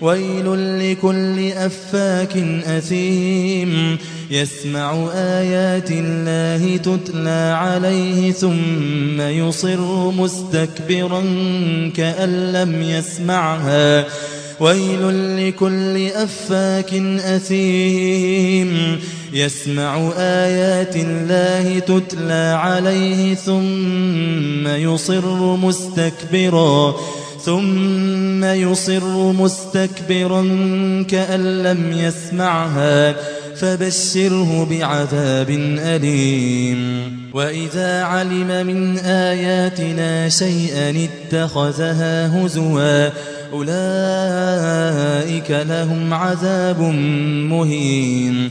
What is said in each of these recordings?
ويل لكل أفاك أثيم. يسمع آيات الله تتلى عليه ثم يصر مستكبرا كأن لم يسمعها. ويل لكل أفاك أثيم. يسمع آيات الله تتلى عليه ثم يصر مستكبرا ثم يصر مستكبرا كأن لم يسمعها فبشره بعذاب أليم. وإذا علم من آياتنا شيئا اتخذها هزوا أولئك لهم عذاب مهين.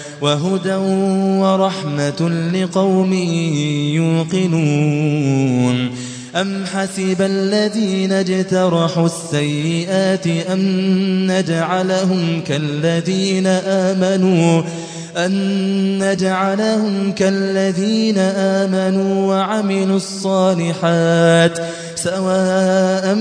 وهدى ورحمة لقوم يوقنون. أم حسب الذين اجترحوا السيئات أن نجعلهم كالذين آمنوا أن نجعلهم كالذين آمنوا وعملوا الصالحات سواء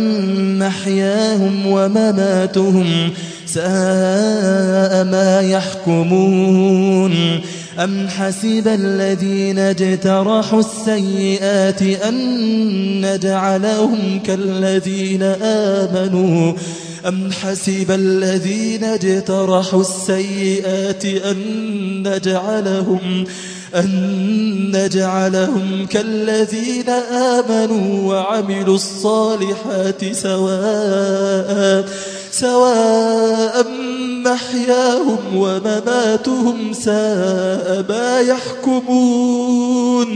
محياهم ومماتهم ساء ما يحكمون. أم حسب الذين اجترحوا السيئات أن نجعلهم كالذين آمنوا؟ أم حسب الذين اجترحوا السيئات أن نجعلهم أن نجعلهم كالذين آمنوا وعملوا الصالحات سواء سواء محياهم ومماتهم ساء ما يحكمون.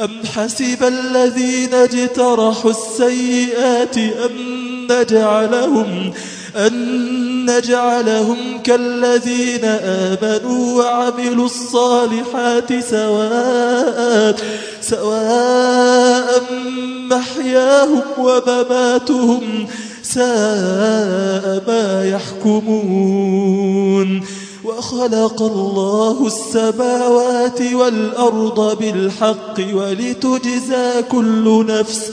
أم حسب الذين اجترحوا السيئات أن نجعلهم أن نجعلهم كالذين آمنوا وعملوا الصالحات سواء سواء محياهم ومماتهم ما يحكمون وخلق الله السماوات والأرض بالحق ولتجزى كل نفس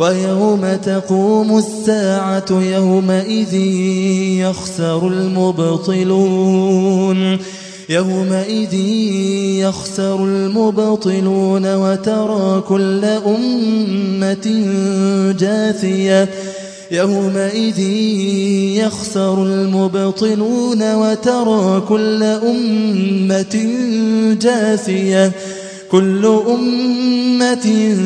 ويوم تقوم الساعة يومئذ يخسر المبطلون يومئذ يخسر المبطلون وترى كل أمة جاثية يومئذ يخسر المبطلون وترى كل أمة جاثية كل أمة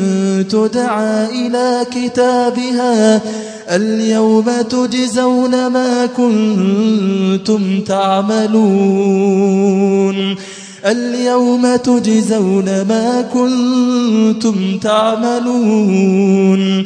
تدعى إلى كتابها اليوم تجزون ما كنتم تعملون اليوم تجزون ما كنتم تعملون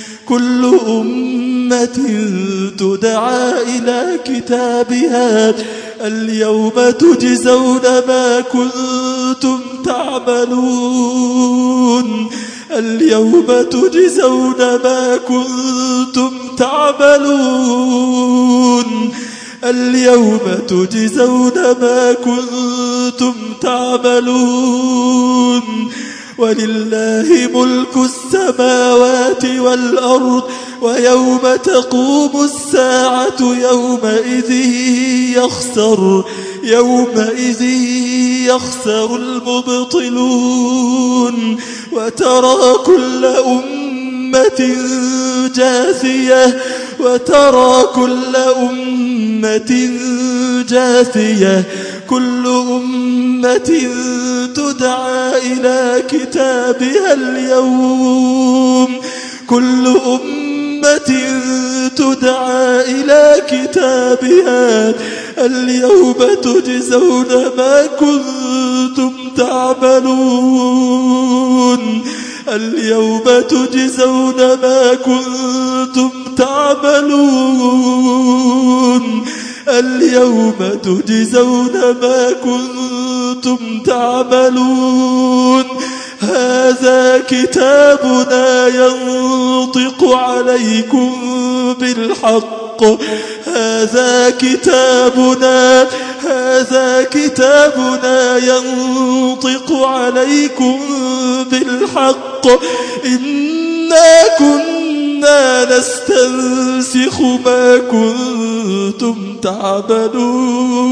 كل أمة تدعى إلى كتابها اليوم تجزون ما كنتم تعملون اليوم تجزون ما كنتم تعملون اليوم تجزون ما كنتم تعملون ولله ملك السماوات والأرض ويوم تقوم الساعة يومئذ يخسر يومئذ يخسر المبطلون. وترى كل أمة جاثية وترى كل أمة جاثية كل أمة تدعى إلى كتابها اليوم. كل أمة تدعى إلى كتابها اليوم تجزون ما كنتم تعملون. اليوم تجزون ما كنتم تعملون. اليوم تجزون ما كنتم تعملون هذا كتابنا ينطق عليكم بالحق. هذا كتابنا هذا كتابنا ينطق عليكم بالحق. إنا كنا نستنسخ ما كنتم تعملون.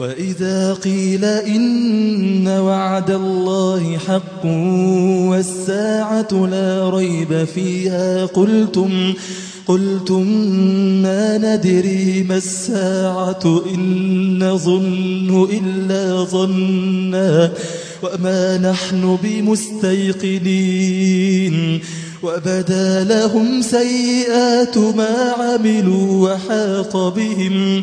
وإذا قيل إن وعد الله حق والساعة لا ريب فيها قلتم قلتم ما ندري ما الساعة إن نظن إلا ظنا وما نحن بمستيقنين وبدا لهم سيئات ما عملوا وحاق بهم.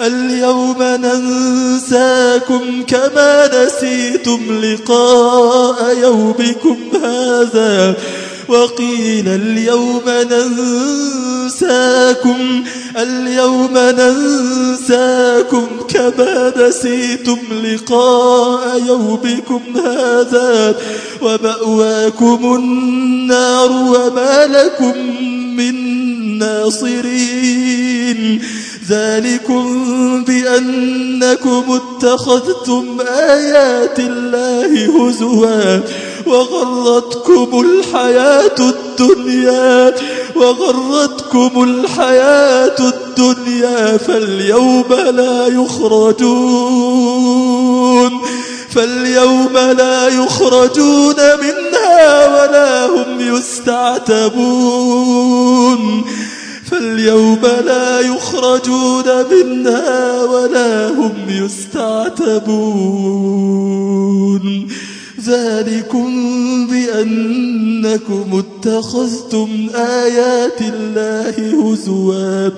اليوم ننساكم كما نسيتم لقاء يومكم هذا. وقيل اليوم ننساكم اليوم ننساكم كما نسيتم لقاء يومكم هذا. ومأواكم النار وما لكم من ناصرين. ذلكم بأنكم اتخذتم آيات الله هزوا وغرتكم الحياة الدنيا وغرتكم الحياة الدنيا فاليوم لا يخرجون فاليوم لا يخرجون منها ولا هم يستعتبون. فاليوم لا يخرجون منها ولا هم يستعتبون. ذلكم بأنكم اتخذتم آيات الله هزوا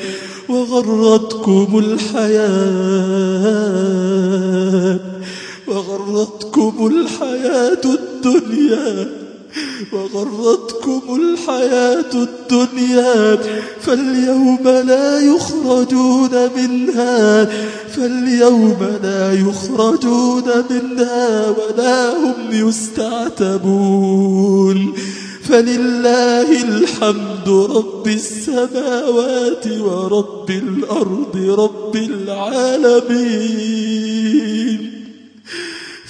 وغرتكم الحياة وغرتكم الحياة الدنيا. وغرتكم الحياة الدنيا فاليوم لا يخرجون منها فاليوم لا يخرجون منها ولا هم يستعتبون. فلله الحمد رب السماوات ورب الأرض رب العالمين.